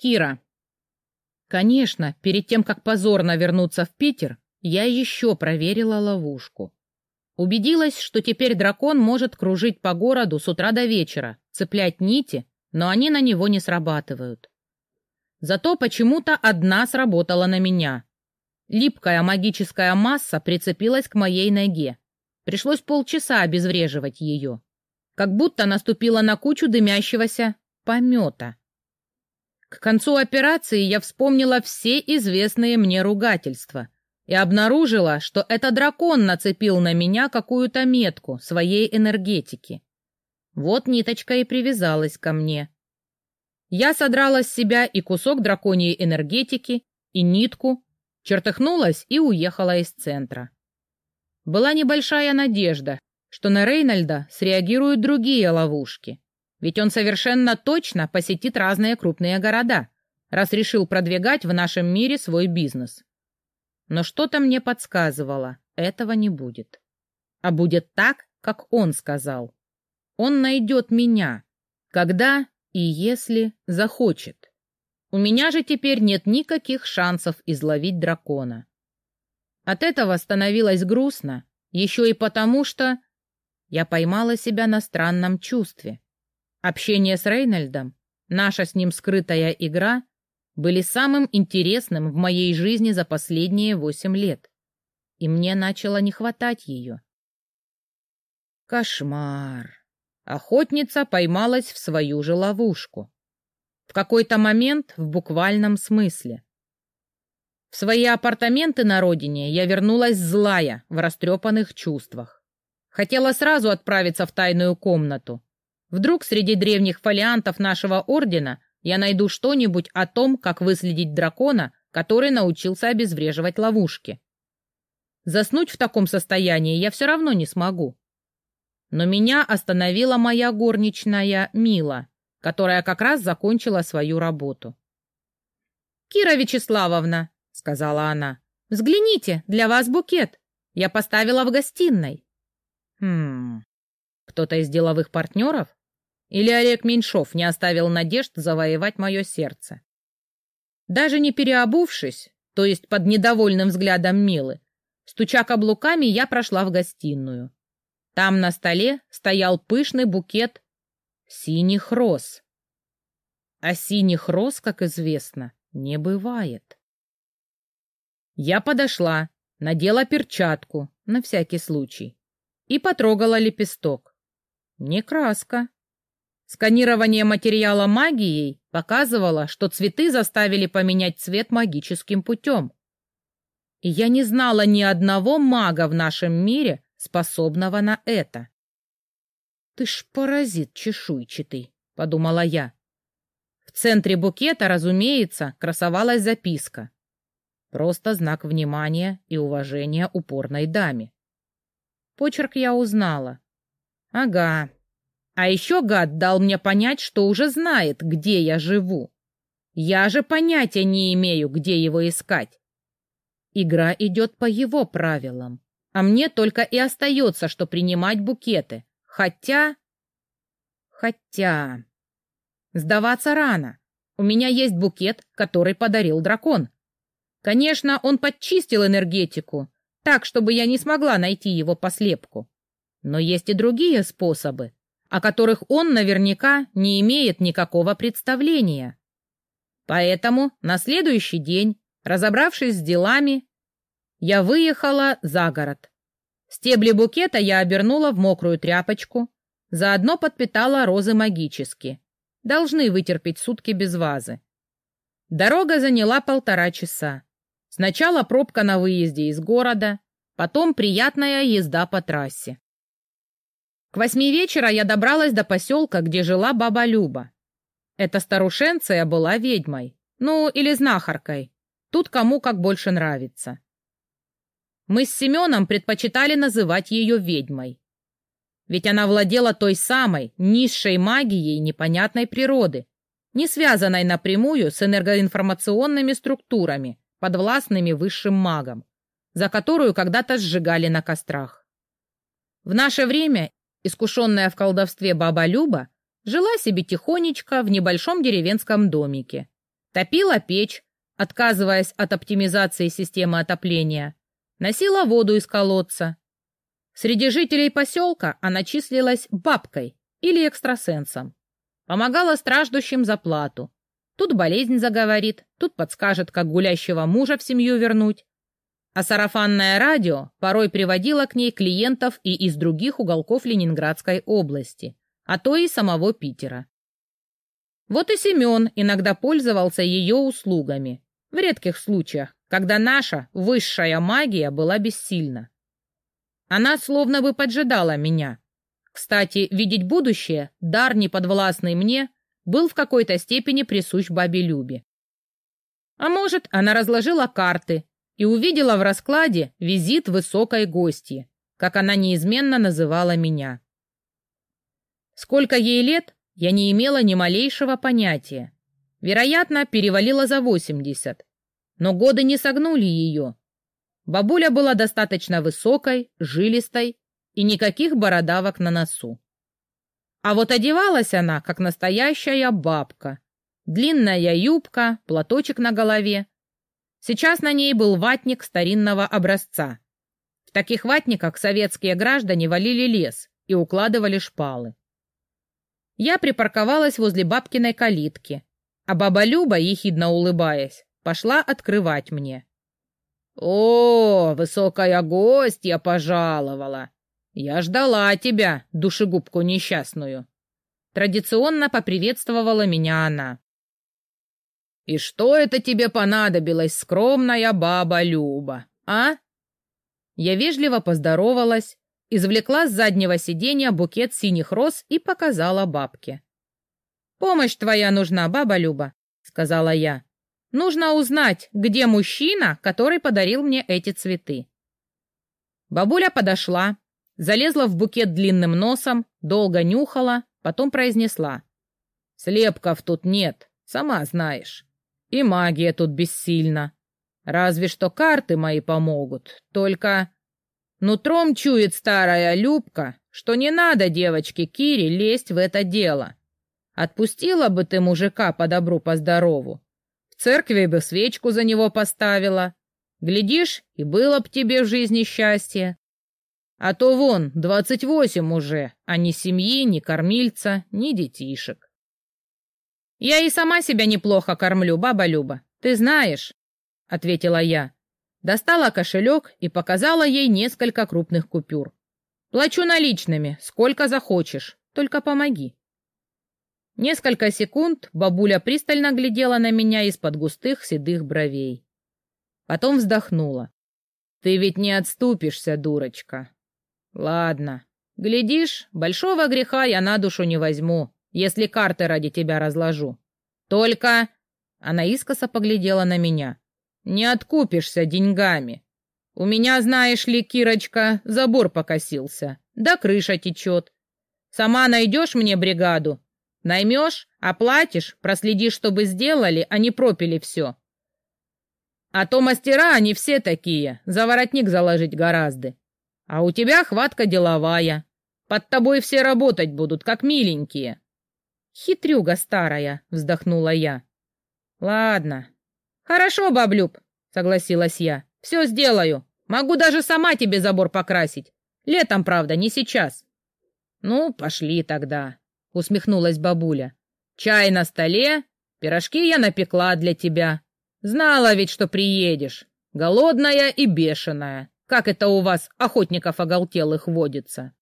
Кира. Конечно, перед тем, как позорно вернуться в Питер, я еще проверила ловушку. Убедилась, что теперь дракон может кружить по городу с утра до вечера, цеплять нити, но они на него не срабатывают. Зато почему-то одна сработала на меня. Липкая магическая масса прицепилась к моей ноге. Пришлось полчаса обезвреживать ее. Как будто наступила на кучу дымящегося помета. К концу операции я вспомнила все известные мне ругательства и обнаружила, что это дракон нацепил на меня какую-то метку своей энергетики. Вот ниточка и привязалась ко мне. Я содрала с себя и кусок драконьей энергетики, и нитку, чертыхнулась и уехала из центра. Была небольшая надежда, что на Рейнольда среагируют другие ловушки, ведь он совершенно точно посетит разные крупные города, раз решил продвигать в нашем мире свой бизнес. Но что-то мне подсказывало, этого не будет. А будет так, как он сказал. Он найдет меня, когда и если захочет. У меня же теперь нет никаких шансов изловить дракона. От этого становилось грустно, еще и потому, что я поймала себя на странном чувстве. Общение с Рейнольдом, наша с ним скрытая игра были самым интересным в моей жизни за последние восемь лет, и мне начало не хватать ее. Кошмар. Охотница поймалась в свою же ловушку. В какой-то момент в буквальном смысле. В свои апартаменты на родине я вернулась злая, в растрепанных чувствах. Хотела сразу отправиться в тайную комнату, Вдруг среди древних фолиантов нашего ордена я найду что-нибудь о том, как выследить дракона, который научился обезвреживать ловушки. Заснуть в таком состоянии я все равно не смогу. Но меня остановила моя горничная Мила, которая как раз закончила свою работу. «Кира Вячеславовна», — сказала она, — «взгляните, для вас букет. Я поставила в гостиной». «Хм, кто-то из деловых партнеров?» Или Олег Меньшов не оставил надежд завоевать мое сердце? Даже не переобувшись, то есть под недовольным взглядом Милы, стуча каблуками, я прошла в гостиную. Там на столе стоял пышный букет синих роз. А синих роз, как известно, не бывает. Я подошла, надела перчатку, на всякий случай, и потрогала лепесток. Не краска, Сканирование материала магией показывало, что цветы заставили поменять цвет магическим путем. И я не знала ни одного мага в нашем мире, способного на это. «Ты ж паразит чешуйчатый», — подумала я. В центре букета, разумеется, красовалась записка. Просто знак внимания и уважения упорной даме. Почерк я узнала. Ага, а еще гад дал мне понять, что уже знает, где я живу. Я же понятия не имею, где его искать. Игра идет по его правилам, а мне только и остается, что принимать букеты. Хотя... Хотя... Сдаваться рано. У меня есть букет, который подарил дракон. Конечно, он подчистил энергетику, так, чтобы я не смогла найти его по слепку. Но есть и другие способы о которых он наверняка не имеет никакого представления. Поэтому на следующий день, разобравшись с делами, я выехала за город. Стебли букета я обернула в мокрую тряпочку, заодно подпитала розы магически. Должны вытерпеть сутки без вазы. Дорога заняла полтора часа. Сначала пробка на выезде из города, потом приятная езда по трассе. К восьми вечера я добралась до поселка, где жила баба Люба. Эта старушенция была ведьмой, ну или знахаркой. Тут кому как больше нравится. Мы с Семеном предпочитали называть ее ведьмой. Ведь она владела той самой, низшей магией непонятной природы, не связанной напрямую с энергоинформационными структурами, подвластными высшим магам, за которую когда-то сжигали на кострах. В наше время Искушенная в колдовстве баба Люба жила себе тихонечко в небольшом деревенском домике. Топила печь, отказываясь от оптимизации системы отопления. Носила воду из колодца. Среди жителей поселка она числилась бабкой или экстрасенсом. Помогала страждущим за плату. Тут болезнь заговорит, тут подскажет, как гулящего мужа в семью вернуть. А сарафанное радио порой приводило к ней клиентов и из других уголков Ленинградской области, а то и самого Питера. Вот и Семен иногда пользовался ее услугами, в редких случаях, когда наша высшая магия была бессильна. Она словно бы поджидала меня. Кстати, видеть будущее, дар неподвластный мне, был в какой-то степени присущ бабе Любе. А может, она разложила карты и увидела в раскладе визит высокой гости, как она неизменно называла меня. Сколько ей лет, я не имела ни малейшего понятия. Вероятно, перевалила за восемьдесят. Но годы не согнули ее. Бабуля была достаточно высокой, жилистой и никаких бородавок на носу. А вот одевалась она, как настоящая бабка. Длинная юбка, платочек на голове. Сейчас на ней был ватник старинного образца. В таких ватниках советские граждане валили лес и укладывали шпалы. Я припарковалась возле бабкиной калитки, а баба Люба, ехидно улыбаясь, пошла открывать мне. «О, высокая гостья пожаловала! «Я ждала тебя, душегубку несчастную!» Традиционно поприветствовала меня она. «И что это тебе понадобилось, скромная баба Люба, а?» Я вежливо поздоровалась, извлекла с заднего сиденья букет синих роз и показала бабке. «Помощь твоя нужна, баба Люба», — сказала я. «Нужно узнать, где мужчина, который подарил мне эти цветы». Бабуля подошла, Залезла в букет длинным носом, долго нюхала, потом произнесла. «Слепков тут нет, сама знаешь. И магия тут бессильна. Разве что карты мои помогут. Только нутром чует старая Любка, что не надо девочке Кире лезть в это дело. Отпустила бы ты мужика по добру, по здорову. В церкви бы свечку за него поставила. Глядишь, и было б тебе в жизни счастье. А то вон, двадцать восемь уже, а ни семьи, ни кормильца, ни детишек. Я и сама себя неплохо кормлю, баба Люба, ты знаешь, — ответила я. Достала кошелек и показала ей несколько крупных купюр. Плачу наличными, сколько захочешь, только помоги. Несколько секунд бабуля пристально глядела на меня из-под густых седых бровей. Потом вздохнула. «Ты ведь не отступишься, дурочка. Ладно. Глядишь, большого греха я на душу не возьму, если карты ради тебя разложу. Только...» Она искоса поглядела на меня. «Не откупишься деньгами. У меня, знаешь ли, Кирочка, забор покосился, да крыша течет. Сама найдешь мне бригаду? Наймешь, оплатишь, проследишь, чтобы сделали, а не пропили все. А то мастера они все такие, за воротник заложить гораздо. А у тебя хватка деловая. Под тобой все работать будут, как миленькие. Хитрюга старая, вздохнула я. Ладно. Хорошо, баблюб, согласилась я. Все сделаю. Могу даже сама тебе забор покрасить. Летом, правда, не сейчас. Ну, пошли тогда, усмехнулась бабуля. Чай на столе, пирожки я напекла для тебя. Знала ведь, что приедешь. Голодная и бешеная. Как это у вас охотников оголтелых водится?